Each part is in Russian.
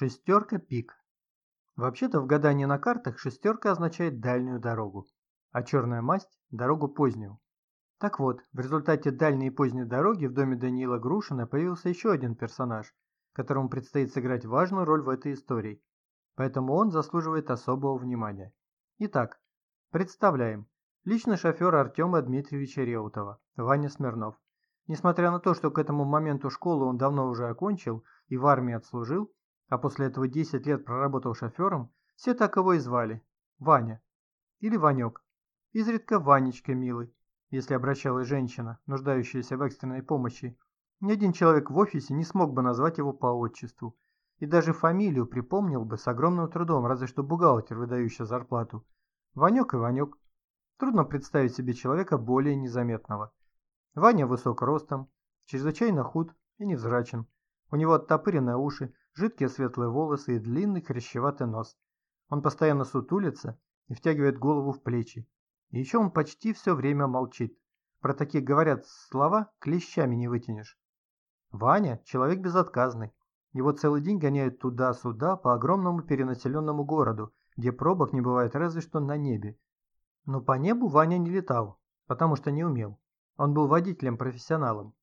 Шестерка пик. Вообще-то в гадании на картах шестерка означает дальнюю дорогу, а черная масть – дорогу позднюю. Так вот, в результате дальней и поздней дороги в доме Даниила Грушина появился еще один персонаж, которому предстоит сыграть важную роль в этой истории, поэтому он заслуживает особого внимания. Итак, представляем, личный шофер Артема Дмитриевича Реутова, Ваня Смирнов. Несмотря на то, что к этому моменту школу он давно уже окончил и в армии отслужил, а после этого 10 лет проработал шофером, все так его и звали – Ваня. Или Ванек. Изредка Ванечка милый, если обращалась женщина, нуждающаяся в экстренной помощи. Ни один человек в офисе не смог бы назвать его по отчеству. И даже фамилию припомнил бы с огромным трудом, разве что бухгалтер, выдающий зарплату. Ванек и Ванек. Трудно представить себе человека более незаметного. Ваня высок ростом, чрезвычайно худ и невзрачен. У него оттопыренные уши, жидкие светлые волосы и длинный хрящеватый нос. Он постоянно сутулится и втягивает голову в плечи. И еще он почти все время молчит. Про таких говорят слова клещами не вытянешь. Ваня – человек безотказный. Его целый день гоняют туда-сюда по огромному перенаселенному городу, где пробок не бывает разве что на небе. Но по небу Ваня не летал, потому что не умел. Он был водителем-профессионалом.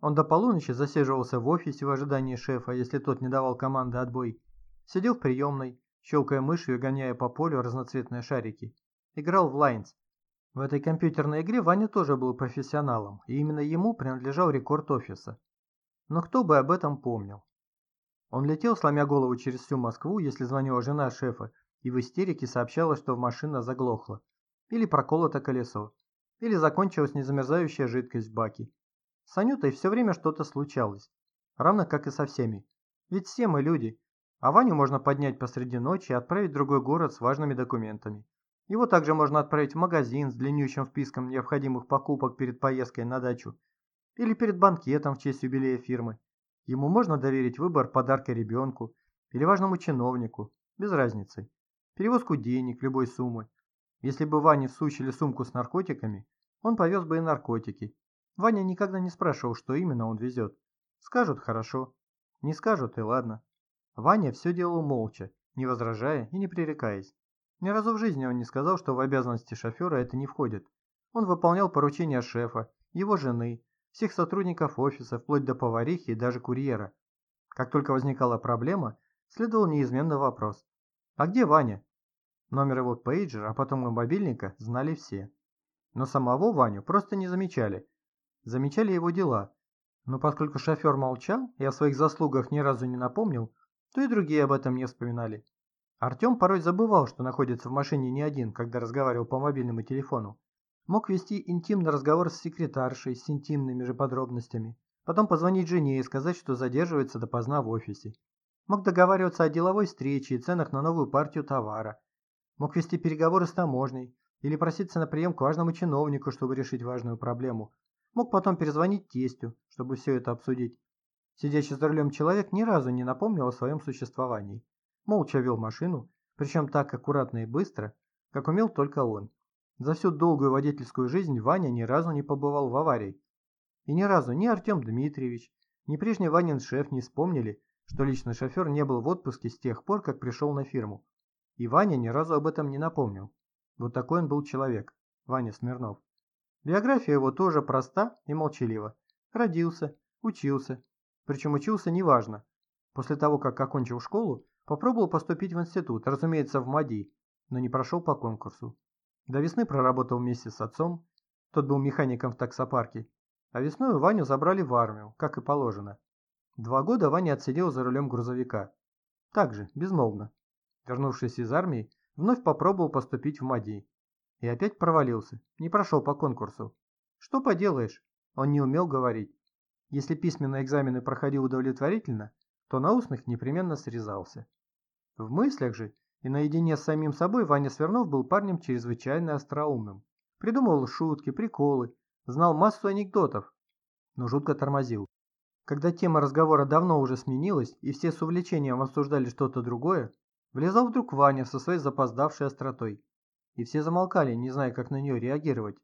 Он до полуночи засиживался в офисе в ожидании шефа, если тот не давал команды отбой. Сидел в приемной, щелкая мышью и гоняя по полю разноцветные шарики. Играл в Лайнс. В этой компьютерной игре Ваня тоже был профессионалом, и именно ему принадлежал рекорд офиса. Но кто бы об этом помнил? Он летел, сломя голову через всю Москву, если звонила жена шефа, и в истерике сообщала, что машина заглохла. Или проколото колесо. Или закончилась незамерзающая жидкость в баке. С Анютой все время что-то случалось. Равно как и со всеми. Ведь все мы люди. А Ваню можно поднять посреди ночи и отправить в другой город с важными документами. Его также можно отправить в магазин с длиннющим списком необходимых покупок перед поездкой на дачу. Или перед банкетом в честь юбилея фирмы. Ему можно доверить выбор подарка ребенку или важному чиновнику, без разницы. Перевозку денег любой суммы. Если бы Ване всучили сумку с наркотиками, он повез бы и наркотики, Ваня никогда не спрашивал, что именно он везет. Скажут – хорошо. Не скажут – и ладно. Ваня все делал молча, не возражая и не пререкаясь. Ни разу в жизни он не сказал, что в обязанности шофера это не входит. Он выполнял поручения шефа, его жены, всех сотрудников офиса, вплоть до поварихи и даже курьера. Как только возникала проблема, следовал неизменный вопрос. «А где Ваня?» Номер его пейджера, а потом и мобильника знали все. Но самого Ваню просто не замечали – замечали его дела, но поскольку шофер молчал и о своих заслугах ни разу не напомнил, то и другие об этом не вспоминали. Артем порой забывал, что находится в машине не один, когда разговаривал по мобильному телефону. Мог вести интимный разговор с секретаршей с интимными же подробностями, потом позвонить жене и сказать, что задерживается допоздна в офисе. Мог договариваться о деловой встрече и ценах на новую партию товара. Мог вести переговоры с таможней или проситься на прием к важному чиновнику, чтобы решить важную проблему, Мог потом перезвонить тестю, чтобы все это обсудить. Сидящий за рулем человек ни разу не напомнил о своем существовании. Молча вел машину, причем так аккуратно и быстро, как умел только он. За всю долгую водительскую жизнь Ваня ни разу не побывал в аварии. И ни разу ни Артем Дмитриевич, ни прежний Ванин шеф не вспомнили, что личный шофер не был в отпуске с тех пор, как пришел на фирму. И Ваня ни разу об этом не напомнил. Вот такой он был человек, Ваня Смирнов. Биография его тоже проста и молчалива. Родился, учился. Причем учился неважно. После того, как окончил школу, попробовал поступить в институт, разумеется, в МАДИ, но не прошел по конкурсу. До весны проработал вместе с отцом, тот был механиком в таксопарке, а весной Ваню забрали в армию, как и положено. Два года Ваня отсидел за рулем грузовика. Также, безмолвно. Вернувшись из армии, вновь попробовал поступить в МАДИ, и опять провалился, не прошел по конкурсу. Что поделаешь, он не умел говорить. Если письменные экзамены проходил удовлетворительно, то на устных непременно срезался. В мыслях же и наедине с самим собой Ваня Свернов был парнем чрезвычайно остроумным. Придумывал шутки, приколы, знал массу анекдотов, но жутко тормозил. Когда тема разговора давно уже сменилась, и все с увлечением обсуждали что-то другое, влезал вдруг Ваня со своей запоздавшей остротой и все замолкали, не зная, как на нее реагировать.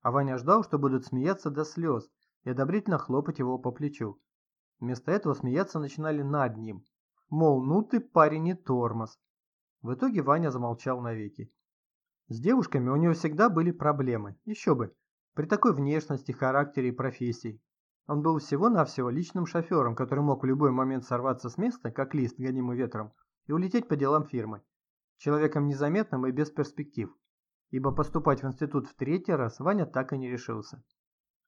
А Ваня ждал, что будут смеяться до слез и одобрительно хлопать его по плечу. Вместо этого смеяться начинали над ним. Мол, ну ты парень не тормоз. В итоге Ваня замолчал навеки. С девушками у него всегда были проблемы. Еще бы. При такой внешности, характере и профессии. Он был всего-навсего личным шофером, который мог в любой момент сорваться с места, как лист, гонимый ветром, и улететь по делам фирмы. Человеком незаметным и без перспектив. Ибо поступать в институт в третий раз Ваня так и не решился.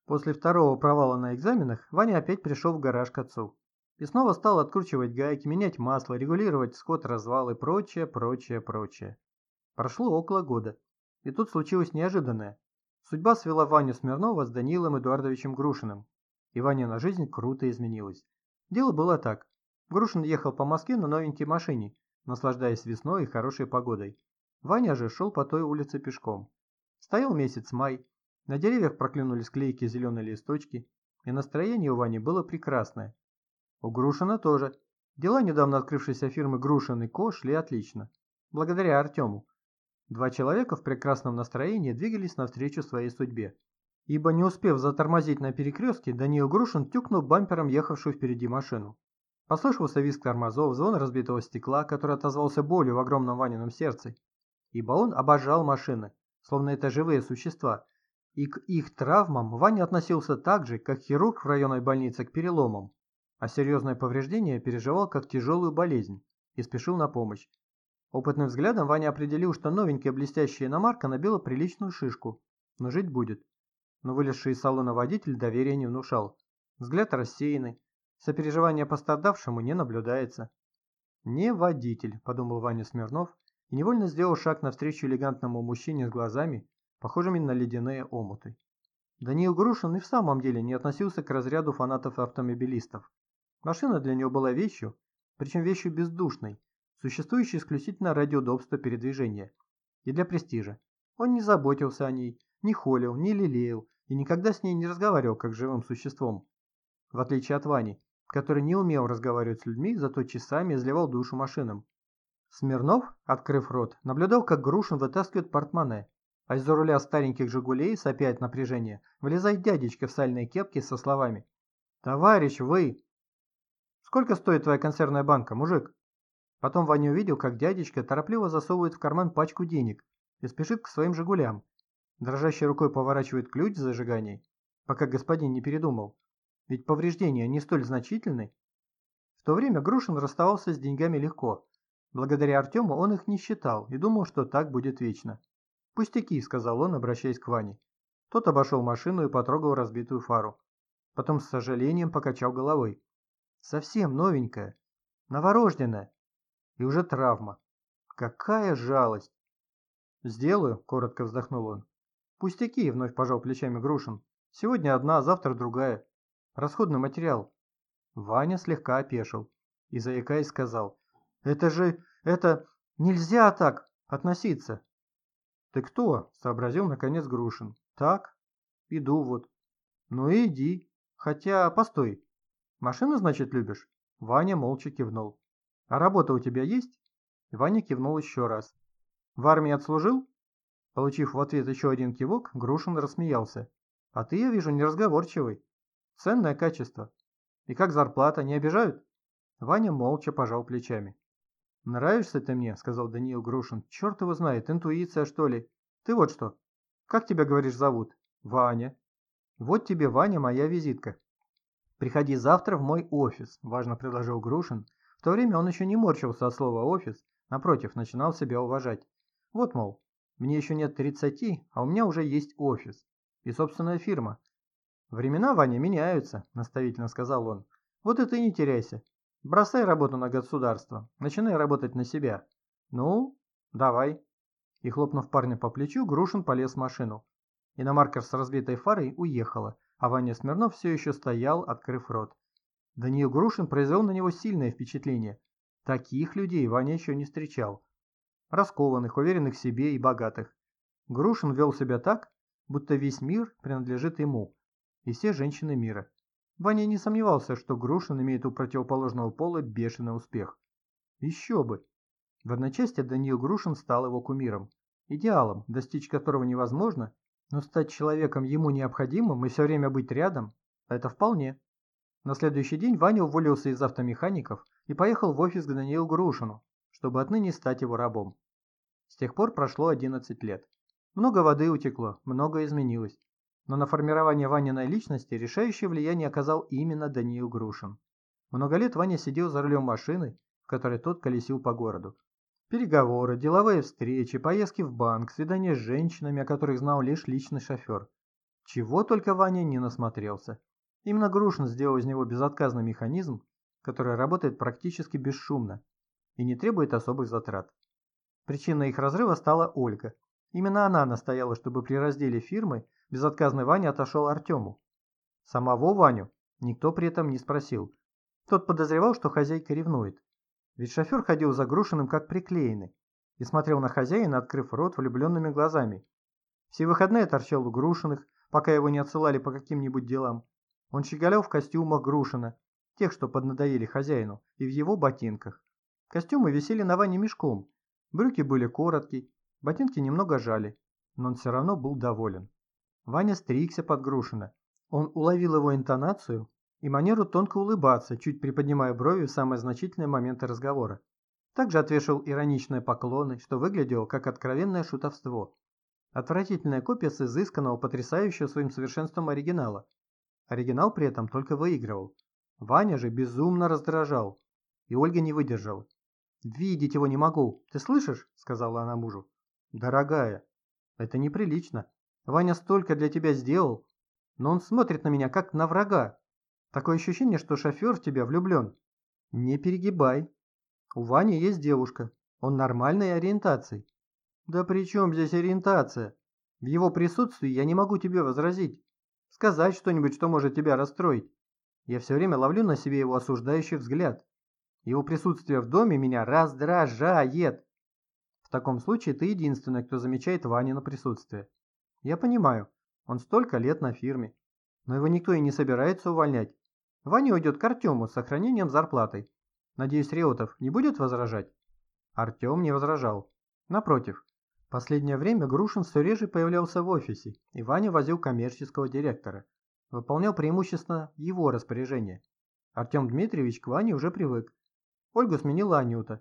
После второго провала на экзаменах Ваня опять пришел в гараж к отцу. И снова стал откручивать гайки, менять масло, регулировать скот развал и прочее, прочее, прочее. Прошло около года. И тут случилось неожиданное. Судьба свела Ваню Смирнова с Данилом Эдуардовичем Грушиным, и Ванина жизнь круто изменилась. Дело было так. Грушин ехал по Москве на новенькой машине, наслаждаясь весной и хорошей погодой. Ваня же шел по той улице пешком. Стоял месяц май, на деревьях проклюнулись клейкие зеленые листочки, и настроение у Вани было прекрасное. У Грушина тоже. Дела недавно открывшейся фирмы Грушин и Ко шли отлично. Благодаря Артему. Два человека в прекрасном настроении двигались навстречу своей судьбе ибо не успев затормозить на перекрестке, Даниил Грушин тюкнул бампером ехавшую впереди машину. Послышался визг тормозов, звон разбитого стекла, который отозвался болью в огромном Ванином сердце. Ибо он обожал машины, словно это живые существа, и к их травмам Ваня относился так же, как хирург в районной больнице к переломам, а серьезное повреждение переживал как тяжелую болезнь и спешил на помощь. Опытным взглядом Ваня определил, что новенькая блестящая иномарка набила приличную шишку, но жить будет но вылезший из салона водитель доверия не внушал. Взгляд рассеянный, сопереживания пострадавшему не наблюдается. «Не водитель», – подумал Ваня Смирнов и невольно сделал шаг навстречу элегантному мужчине с глазами, похожими на ледяные омуты. Даниил Грушин и в самом деле не относился к разряду фанатов-автомобилистов. Машина для него была вещью, причем вещью бездушной, существующей исключительно ради удобства передвижения и для престижа. Он не заботился о ней, не холил, не лелеял и никогда с ней не разговаривал как с живым существом. В отличие от Вани, который не умел разговаривать с людьми, зато часами изливал душу машинам. Смирнов, открыв рот, наблюдал, как Грушин вытаскивает портмоне, а из-за руля стареньких «Жигулей», сопя от напряжения, вылезает дядечка в сальной кепке со словами «Товарищ, вы!» «Сколько стоит твоя консервная банка, мужик?» Потом Ваня увидел, как дядечка торопливо засовывает в карман пачку денег и спешит к своим «Жигулям», Дрожащей рукой поворачивает ключ зажигания, пока господин не передумал. Ведь повреждения не столь значительны. В то время Грушин расставался с деньгами легко. Благодаря Артему он их не считал и думал, что так будет вечно. «Пустяки», — сказал он, обращаясь к Ване. Тот обошел машину и потрогал разбитую фару. Потом с сожалением покачал головой. «Совсем новенькая, новорожденная. И уже травма. Какая жалость!» «Сделаю», — коротко вздохнул он. «Пустяки», — вновь пожал плечами Грушин. «Сегодня одна, завтра другая. Расходный материал». Ваня слегка опешил и, заикаясь, сказал. «Это же... это... нельзя так относиться». «Ты кто?» — сообразил наконец Грушин. «Так, иду вот». «Ну иди. Хотя, постой. Машину, значит, любишь?» Ваня молча кивнул. «А работа у тебя есть?» Ваня кивнул еще раз. «В армии отслужил?» Получив в ответ еще один кивок, Грушин рассмеялся. «А ты, я вижу, неразговорчивый. Ценное качество. И как зарплата, не обижают?» Ваня молча пожал плечами. «Нравишься ты мне», — сказал Даниил Грушин. «Черт его знает, интуиция, что ли? Ты вот что. Как тебя, говоришь, зовут?» «Ваня». «Вот тебе, Ваня, моя визитка. Приходи завтра в мой офис», — важно предложил Грушин. В то время он еще не морщился от слова «офис», напротив, начинал себя уважать. «Вот, мол, мне еще нет 30, а у меня уже есть офис и собственная фирма. Времена, Ваня, меняются, наставительно сказал он. Вот и ты не теряйся. Бросай работу на государство, начинай работать на себя. Ну, давай. И хлопнув парня по плечу, Грушин полез в машину. Иномарка с разбитой фарой уехала, а Ваня Смирнов все еще стоял, открыв рот. Даниил Грушин произвел на него сильное впечатление. Таких людей Ваня еще не встречал раскованных, уверенных в себе и богатых. Грушин вел себя так, будто весь мир принадлежит ему, и все женщины мира. Ваня не сомневался, что Грушин имеет у противоположного пола бешеный успех. Еще бы! В одночасье Даниил Грушин стал его кумиром, идеалом, достичь которого невозможно, но стать человеком ему необходимым и все время быть рядом – это вполне. На следующий день Ваня уволился из автомехаников и поехал в офис к Даниилу Грушину, чтобы отныне стать его рабом. С тех пор прошло 11 лет. Много воды утекло, многое изменилось. Но на формирование Ваниной личности решающее влияние оказал именно Даниил Грушин. Много лет Ваня сидел за рулем машины, в которой тот колесил по городу. Переговоры, деловые встречи, поездки в банк, свидания с женщинами, о которых знал лишь личный шофер. Чего только Ваня не насмотрелся. Именно Грушин сделал из него безотказный механизм, который работает практически бесшумно и не требует особых затрат. Причиной их разрыва стала Ольга. Именно она настояла, чтобы при разделе фирмы безотказный Ваня отошел Артему. Самого Ваню никто при этом не спросил. Тот подозревал, что хозяйка ревнует. Ведь шофер ходил за Грушиным как приклеенный и смотрел на хозяина, открыв рот влюбленными глазами. Все выходные торчал у Грушиных, пока его не отсылали по каким-нибудь делам. Он щеголял в костюмах Грушина, тех, что поднадоели хозяину, и в его ботинках. Костюмы висели на Ване мешком, брюки были короткие, ботинки немного жали, но он все равно был доволен. Ваня стригся под Грушина. Он уловил его интонацию и манеру тонко улыбаться, чуть приподнимая брови в самые значительные моменты разговора. Также отвешивал ироничные поклоны, что выглядело как откровенное шутовство. Отвратительная копия с изысканного, потрясающего своим совершенством оригинала. Оригинал при этом только выигрывал. Ваня же безумно раздражал. И Ольга не выдержала. «Видеть его не могу. Ты слышишь?» – сказала она мужу. «Дорогая, это неприлично. Ваня столько для тебя сделал, но он смотрит на меня как на врага. Такое ощущение, что шофер в тебя влюблен. Не перегибай. У Вани есть девушка. Он нормальной ориентации. Да при чем здесь ориентация? В его присутствии я не могу тебе возразить. Сказать что-нибудь, что может тебя расстроить. Я все время ловлю на себе его осуждающий взгляд. Его присутствие в доме меня раздражает. В таком случае ты единственный, кто замечает Ванину присутствие. Я понимаю, он столько лет на фирме. Но его никто и не собирается увольнять. Ваня уйдет к Артему с сохранением зарплаты. Надеюсь, Реутов не будет возражать? Артем не возражал. Напротив, последнее время Грушин все реже появлялся в офисе, и Ваня возил коммерческого директора. Выполнял преимущественно его распоряжение. Артем Дмитриевич к Ване уже привык. Ольгу сменила Анюта.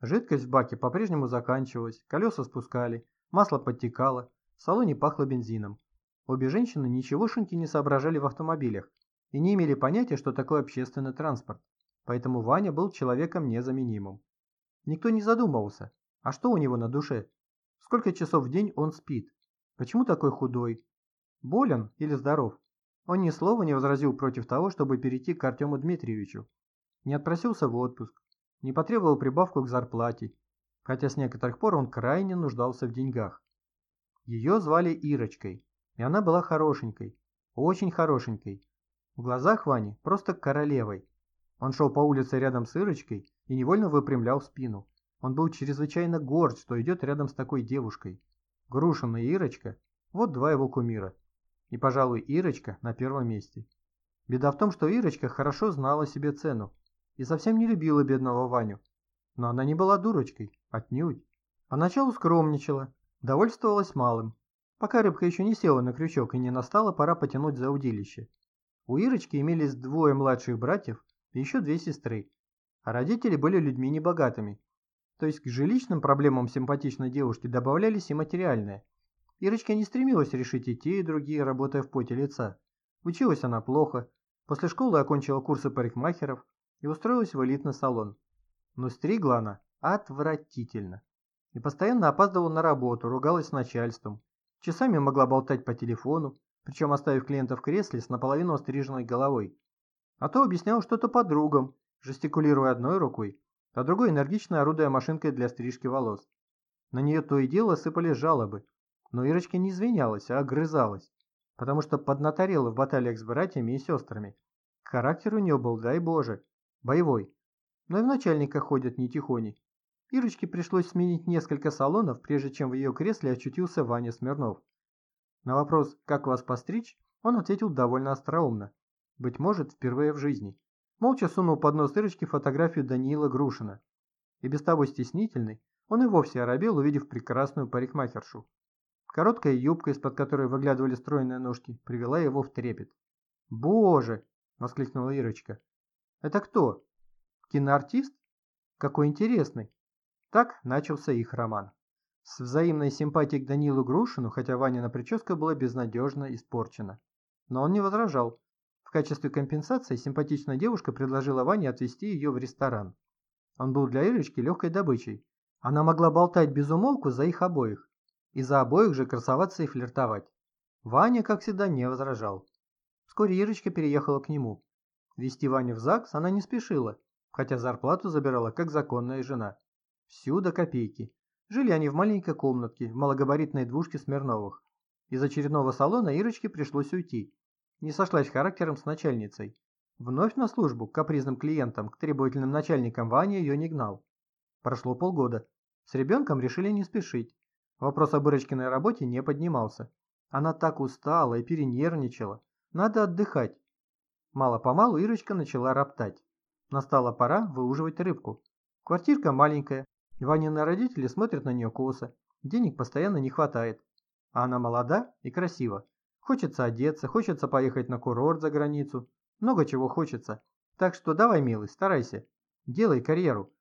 Жидкость в баке по-прежнему заканчивалась, колеса спускали, масло подтекало, в салоне пахло бензином. Обе женщины ничегошеньки не соображали в автомобилях, и не имели понятия, что такое общественный транспорт, поэтому Ваня был человеком незаменимым. Никто не задумывался, а что у него на душе? Сколько часов в день он спит? Почему такой худой? Болен или здоров? Он ни слова не возразил против того, чтобы перейти к Артему Дмитриевичу. Не отпросился в отпуск, не потребовал прибавку к зарплате, хотя с некоторых пор он крайне нуждался в деньгах. Ее звали Ирочкой, и она была хорошенькой, очень хорошенькой, в глазах Вани просто королевой. Он шел по улице рядом с Ирочкой и невольно выпрямлял спину. Он был чрезвычайно горд, что идет рядом с такой девушкой. Грушин и Ирочка – вот два его кумира. И, пожалуй, Ирочка на первом месте. Беда в том, что Ирочка хорошо знала себе цену и совсем не любила бедного Ваню. Но она не была дурочкой, отнюдь. Поначалу скромничала, довольствовалась малым, пока рыбка еще не села на крючок и не настала пора потянуть за удилище. У Ирочки имелись двое младших братьев и еще две сестры, а родители были людьми небогатыми. То есть к жилищным проблемам симпатичной девушки добавлялись и материальные. Ирочка не стремилась решить и те, и другие, работая в поте лица. Училась она плохо, после школы окончила курсы парикмахеров и устроилась в элитный салон. Но стригла она отвратительно. И постоянно опаздывала на работу, ругалась с начальством. Часами могла болтать по телефону, причем оставив клиента в кресле с наполовину остриженной головой. А то объяснял что-то подругам, жестикулируя одной рукой, а другой энергично орудуя машинкой для стрижки волос. На нее то и дело сыпались жалобы, но Ирочка не извинялась, а огрызалась, потому что поднаторела в баталиях с братьями и сестрами. Характер у нее был, дай боже, боевой. Но и в начальника ходят не тихони. Ирочке пришлось сменить несколько салонов, прежде чем в ее кресле очутился Ваня Смирнов. На вопрос «Как вас постричь?» он ответил довольно остроумно. Быть может, впервые в жизни. Молча сунул под нос Ирочки фотографию Даниила Грушина. И без того стеснительный, он и вовсе оробел, увидев прекрасную парикмахершу. Короткая юбка, из-под которой выглядывали стройные ножки, привела его в трепет. «Боже!» – воскликнула Ирочка. «Это кто?» Киноартист? Какой интересный. Так начался их роман. С взаимной симпатией к Данилу Грушину, хотя Ванина прическа была безнадежно испорчена. Но он не возражал. В качестве компенсации симпатичная девушка предложила Ване отвезти ее в ресторан. Он был для Ирочки легкой добычей. Она могла болтать без умолку за их обоих. И за обоих же красоваться и флиртовать. Ваня, как всегда, не возражал. Вскоре Ирочка переехала к нему. Вести Ваню в ЗАГС она не спешила, хотя зарплату забирала как законная жена. Всю до копейки. Жили они в маленькой комнатке, в малогабаритной двушке Смирновых. Из очередного салона Ирочке пришлось уйти. Не сошлась характером с начальницей. Вновь на службу, к капризным клиентам, к требовательным начальникам Ваня ее не гнал. Прошло полгода. С ребенком решили не спешить. Вопрос о Ирочкиной работе не поднимался. Она так устала и перенервничала. Надо отдыхать. Мало-помалу Ирочка начала роптать. Настала пора выуживать рыбку. Квартирка маленькая, Ванины родители смотрят на нее косо, денег постоянно не хватает. А она молода и красива. Хочется одеться, хочется поехать на курорт за границу. Много чего хочется. Так что давай, милый, старайся. Делай карьеру.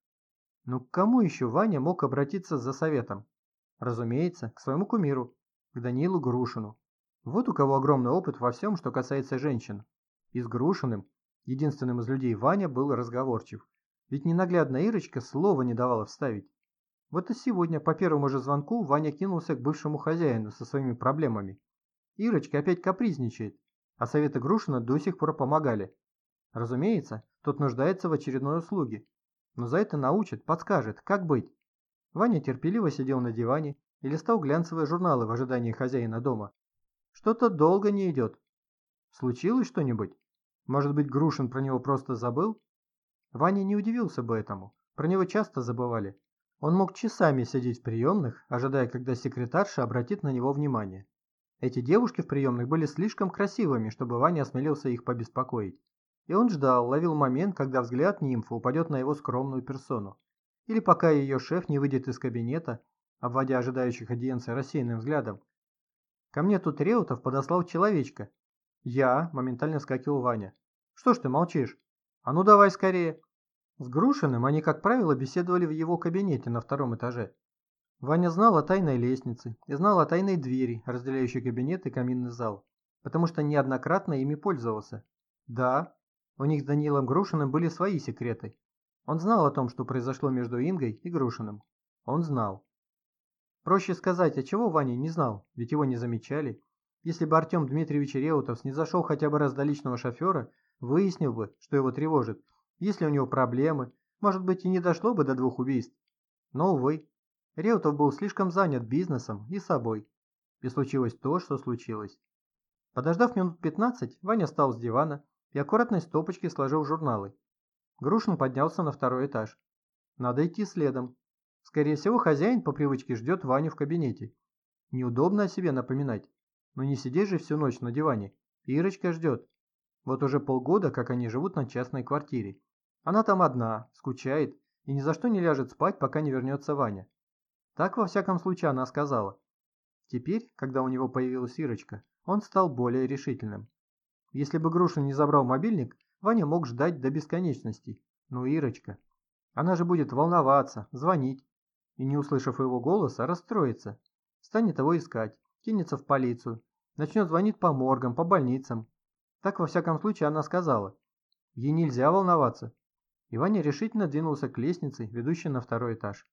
Ну к кому еще Ваня мог обратиться за советом? Разумеется, к своему кумиру, к Данилу Грушину. Вот у кого огромный опыт во всем, что касается женщин. И с Грушиным, единственным из людей Ваня, был разговорчив. Ведь ненаглядная Ирочка слова не давала вставить. Вот и сегодня по первому же звонку Ваня кинулся к бывшему хозяину со своими проблемами. Ирочка опять капризничает, а советы Грушина до сих пор помогали. Разумеется, тот нуждается в очередной услуге. Но за это научит, подскажет, как быть. Ваня терпеливо сидел на диване и листал глянцевые журналы в ожидании хозяина дома. Что-то долго не идет. Случилось что-нибудь? Может быть, Грушин про него просто забыл? Ваня не удивился бы этому. Про него часто забывали. Он мог часами сидеть в приемных, ожидая, когда секретарша обратит на него внимание. Эти девушки в приемных были слишком красивыми, чтобы Ваня осмелился их побеспокоить. И он ждал, ловил момент, когда взгляд нимфы упадет на его скромную персону. Или пока ее шеф не выйдет из кабинета, обводя ожидающих аудиенции рассеянным взглядом. Ко мне тут Реутов подослал человечка. Я, моментально скакивал Ваня. Что ж ты молчишь? А ну давай скорее. С Грушиным они, как правило, беседовали в его кабинете на втором этаже. Ваня знал о тайной лестнице и знал о тайной двери, разделяющей кабинет и каминный зал, потому что неоднократно ими пользовался. Да, у них с Данилом Грушиным были свои секреты. Он знал о том, что произошло между Ингой и Грушиным. Он знал. Проще сказать, а чего Ваня не знал, ведь его не замечали. Если бы Артем Дмитриевич Реутов снизошел хотя бы раз до личного шофера, выяснил бы, что его тревожит, если у него проблемы, может быть и не дошло бы до двух убийств. Но, увы, Реутов был слишком занят бизнесом и собой. И случилось то, что случилось. Подождав минут 15, Ваня встал с дивана и аккуратной стопочкой сложил журналы. Грушин поднялся на второй этаж. Надо идти следом. Скорее всего, хозяин по привычке ждет Ваню в кабинете. Неудобно о себе напоминать. Но не сидеть же всю ночь на диване. Ирочка ждет. Вот уже полгода, как они живут на частной квартире. Она там одна, скучает и ни за что не ляжет спать, пока не вернется Ваня. Так, во всяком случае, она сказала. Теперь, когда у него появилась Ирочка, он стал более решительным. Если бы Грушин не забрал мобильник, Ваня мог ждать до бесконечности. Но Ирочка... Она же будет волноваться, звонить. И не услышав его голоса, расстроится. Станет его искать, кинется в полицию, начнет звонить по моргам, по больницам. Так, во всяком случае, она сказала. Ей нельзя волноваться. И Ваня решительно двинулся к лестнице, ведущей на второй этаж.